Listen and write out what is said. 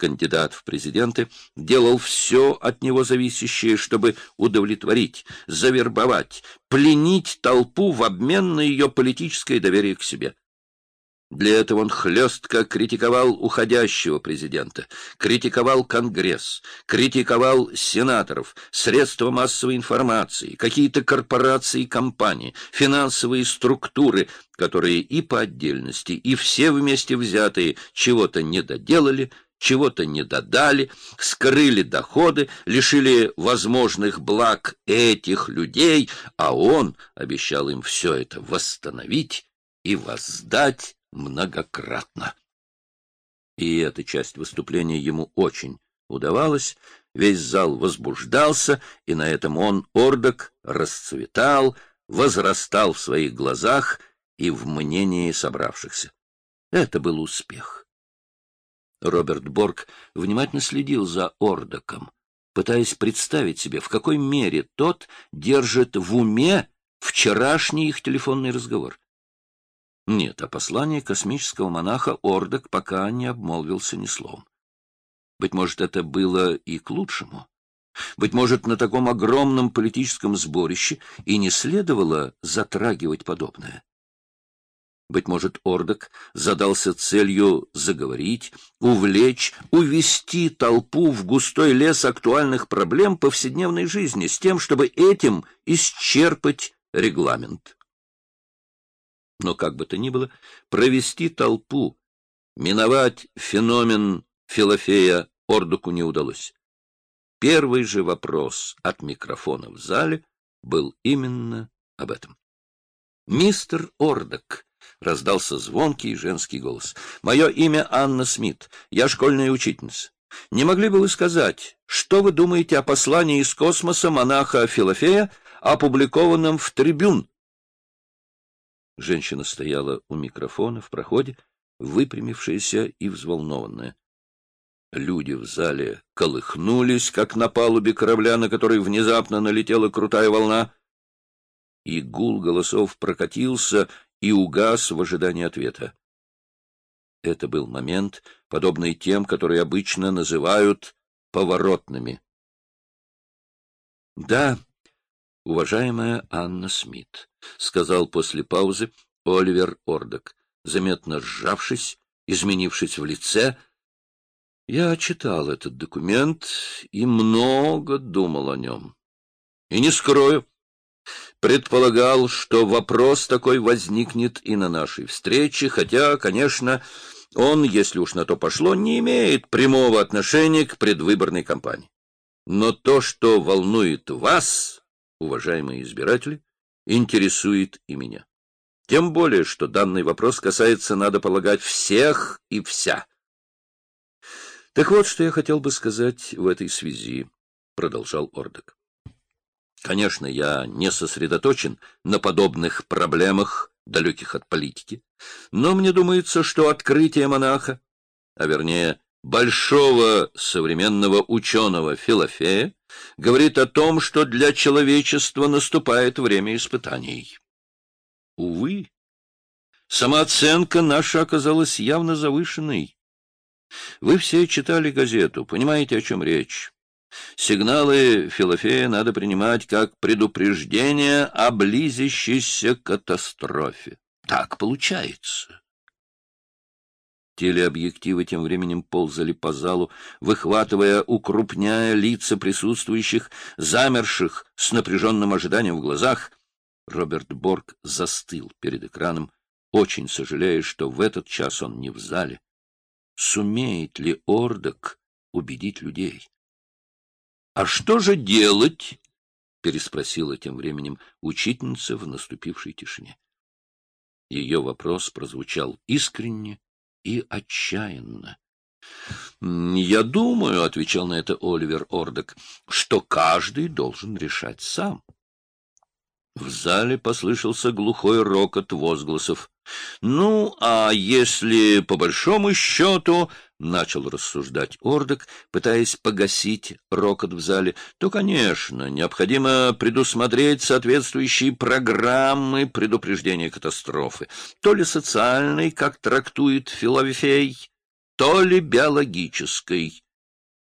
кандидат в президенты, делал все от него зависящее, чтобы удовлетворить, завербовать, пленить толпу в обмен на ее политическое доверие к себе. Для этого он хлестко критиковал уходящего президента, критиковал Конгресс, критиковал сенаторов, средства массовой информации, какие-то корпорации и компании, финансовые структуры, которые и по отдельности, и все вместе взятые чего-то не доделали, чего-то не додали, скрыли доходы, лишили возможных благ этих людей, а он обещал им все это восстановить и воздать многократно. И эта часть выступления ему очень удавалась, весь зал возбуждался, и на этом он, Ордок, расцветал, возрастал в своих глазах и в мнении собравшихся. Это был успех. Роберт Борг внимательно следил за Ордоком, пытаясь представить себе, в какой мере тот держит в уме вчерашний их телефонный разговор. Нет, о послании космического монаха Ордок пока не обмолвился ни словом. Быть может, это было и к лучшему. Быть может, на таком огромном политическом сборище и не следовало затрагивать подобное. Быть может, Ордок задался целью заговорить, увлечь, увести толпу в густой лес актуальных проблем повседневной жизни с тем, чтобы этим исчерпать регламент. Но как бы то ни было, провести толпу, миновать феномен Филофея Ордуку не удалось. Первый же вопрос от микрофона в зале был именно об этом. «Мистер Ордок», — раздался звонкий женский голос, — «мое имя Анна Смит, я школьная учительница. Не могли бы вы сказать, что вы думаете о послании из космоса монаха Филофея, опубликованном в «Трибюн» Женщина стояла у микрофона в проходе, выпрямившаяся и взволнованная. Люди в зале колыхнулись, как на палубе корабля, на который внезапно налетела крутая волна. И гул голосов прокатился и угас в ожидании ответа. Это был момент, подобный тем, которые обычно называют поворотными. — Да, уважаемая Анна Смит, — сказал после паузы Оливер Ордок, заметно сжавшись, изменившись в лице. Я читал этот документ и много думал о нем. И не скрою, предполагал, что вопрос такой возникнет и на нашей встрече, хотя, конечно, он, если уж на то пошло, не имеет прямого отношения к предвыборной кампании. Но то, что волнует вас, уважаемые избиратели, интересует и меня. Тем более, что данный вопрос касается, надо полагать, всех и вся. Так вот, что я хотел бы сказать в этой связи, — продолжал Ордок. Конечно, я не сосредоточен на подобных проблемах, далеких от политики, но мне думается, что открытие монаха, а вернее большого современного ученого Филофея говорит о том, что для человечества наступает время испытаний. Увы, самооценка наша оказалась явно завышенной. Вы все читали газету, понимаете, о чем речь. Сигналы Филофея надо принимать как предупреждение о близящейся катастрофе. Так получается. Телеобъективы тем временем ползали по залу, выхватывая, укрупняя лица присутствующих, замерших с напряженным ожиданием в глазах. Роберт Борг застыл перед экраном, очень сожалея, что в этот час он не в зале. Сумеет ли Ордок убедить людей? — А что же делать? — переспросила тем временем учительница в наступившей тишине. Ее вопрос прозвучал искренне и отчаянно. — Я думаю, — отвечал на это Оливер Ордек, — что каждый должен решать сам. В зале послышался глухой рокот возгласов. — Ну, а если по большому счету, — начал рассуждать Ордек, пытаясь погасить рокот в зале, — то, конечно, необходимо предусмотреть соответствующие программы предупреждения катастрофы, то ли социальной, как трактует Филофей, то ли биологической.